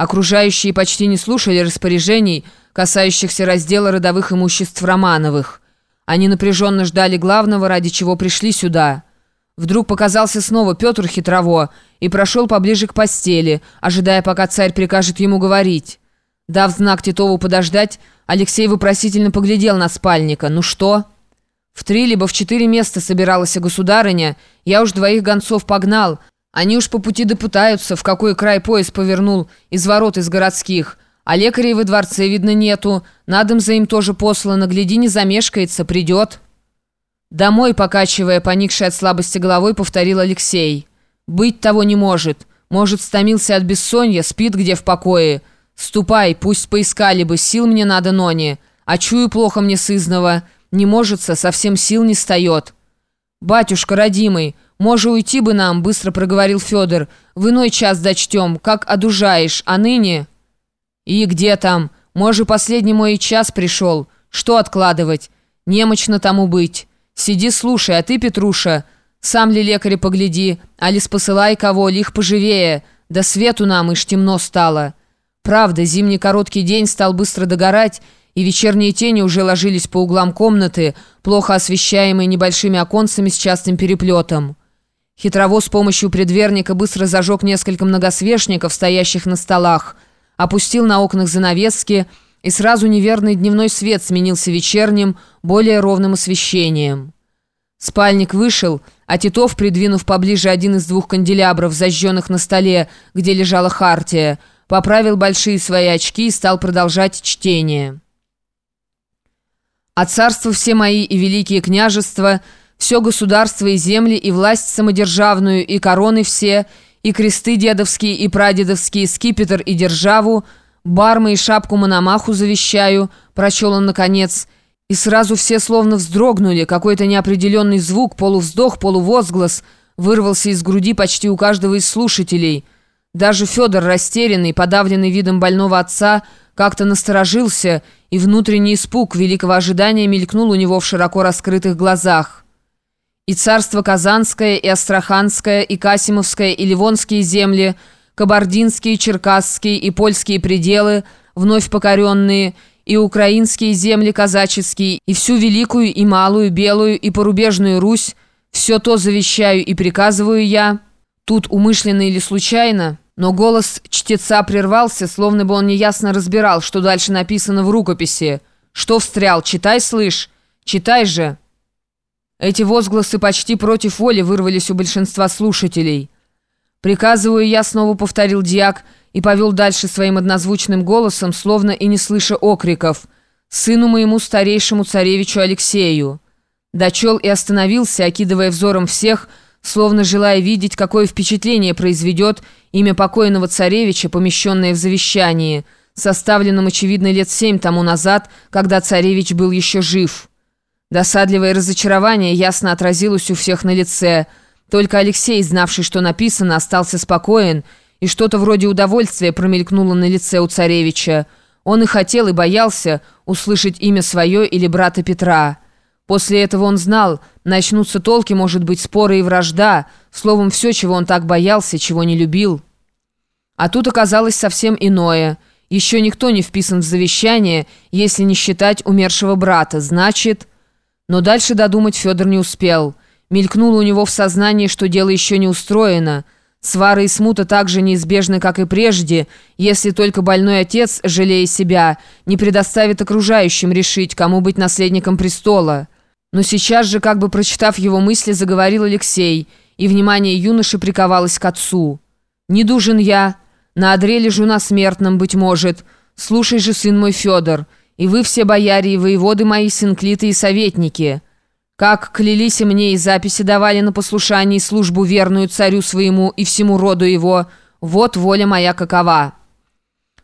Окружающие почти не слушали распоряжений, касающихся раздела родовых имуществ Романовых. Они напряженно ждали главного, ради чего пришли сюда. Вдруг показался снова Петр Хитрово и прошел поближе к постели, ожидая, пока царь прикажет ему говорить. Дав знак Титову подождать, Алексей вопросительно поглядел на спальника. «Ну что?» «В три либо в четыре места собиралась государыня. Я уж двоих гонцов погнал. Они уж по пути допытаются, в какой край поезд повернул из ворот из городских. А лекарей во дворце, видно, нету. Надом за им тоже послано. Гляди, не замешкается, придет». «Домой», покачивая, поникшей от слабости головой, повторил Алексей. «Быть того не может. Может, стомился от бессонья, спит где в покое. Ступай, пусть поискали бы, сил мне надо, Нони. А чую плохо мне сызного. Не можется, совсем сил не стает». «Батюшка, родимый, може уйти бы нам», — быстро проговорил Федор. «В иной час дочтем, как одужаешь, а ныне...» «И где там? Може, последний мой час пришел. Что откладывать? Немощно тому быть». Сиди, слушай, а ты, Петруша, сам ли лекаря погляди, алис посылай кого, лих поживее, да свету нам, ишь темно стало. Правда, зимний короткий день стал быстро догорать, и вечерние тени уже ложились по углам комнаты, плохо освещаемые небольшими оконцами с частым переплетом. Хитрово с помощью предверника быстро зажег несколько многосвечников, стоящих на столах, опустил на окнах занавески, и сразу неверный дневной свет сменился вечерним, более ровным освещением. Спальник вышел, а Титов, придвинув поближе один из двух канделябров, зажженных на столе, где лежала хартия, поправил большие свои очки и стал продолжать чтение. «А царство все мои и великие княжества, все государство и земли, и власть самодержавную, и короны все, и кресты дедовские и прадедовские, скипетр и державу — бармы и шапку Мономаху завещаю», — прочел он наконец. И сразу все словно вздрогнули, какой-то неопределенный звук, полувздох, полувозглас, вырвался из груди почти у каждого из слушателей. Даже Федор, растерянный, подавленный видом больного отца, как-то насторожился, и внутренний испуг великого ожидания мелькнул у него в широко раскрытых глазах. И царство Казанское, и Астраханское, и Касимовское, и Ливонские земли — кабардинские, черкасские и польские пределы, вновь покоренные, и украинские земли казаческие, и всю великую и малую, белую и порубежную Русь, все то завещаю и приказываю я. Тут умышленно или случайно, но голос чтеца прервался, словно бы он неясно разбирал, что дальше написано в рукописи. «Что встрял? Читай, слышь! Читай же!» Эти возгласы почти против воли вырвались у большинства слушателей. «Приказываю я», — снова повторил дьяк и повел дальше своим однозвучным голосом, словно и не слыша окриков, «сыну моему старейшему царевичу Алексею». Дочел и остановился, окидывая взором всех, словно желая видеть, какое впечатление произведет имя покойного царевича, помещенное в завещании, составленном, очевидно, лет семь тому назад, когда царевич был еще жив. Досадливое разочарование ясно отразилось у всех на лице – только Алексей, знавший, что написано, остался спокоен, и что-то вроде удовольствия промелькнуло на лице у царевича. Он и хотел, и боялся услышать имя свое или брата Петра. После этого он знал, начнутся толки, может быть, споры и вражда, словом, все, чего он так боялся, чего не любил. А тут оказалось совсем иное. Еще никто не вписан в завещание, если не считать умершего брата, значит... Но дальше додумать Федор не успел – Мелькнуло у него в сознании, что дело еще не устроено. Свары и смута так же неизбежны, как и прежде, если только больной отец, жалея себя, не предоставит окружающим решить, кому быть наследником престола. Но сейчас же, как бы прочитав его мысли, заговорил Алексей, и внимание юноши приковалось к отцу. «Не дужен я, на одре лежу на смертном, быть может. Слушай же, сын мой Федор, и вы все бояре и воеводы мои, синклиты и советники». Как клялись мне и записи давали на послушании службу верную царю своему и всему роду его, вот воля моя какова».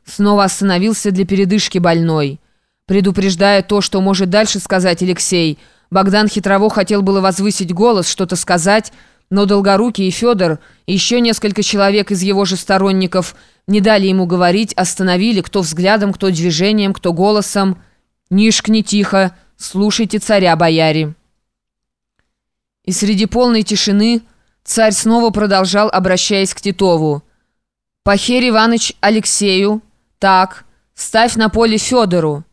Снова остановился для передышки больной. Предупреждая то, что может дальше сказать Алексей, Богдан хитрово хотел было возвысить голос, что-то сказать, но Долгорукий и Федор, и еще несколько человек из его же сторонников не дали ему говорить, остановили, кто взглядом, кто движением, кто голосом. «Нишкни тихо, слушайте царя, бояре». И среди полной тишины царь снова продолжал, обращаясь к Титову. Пахерь Иваныч Алексею. Так, ставь на поле Федору.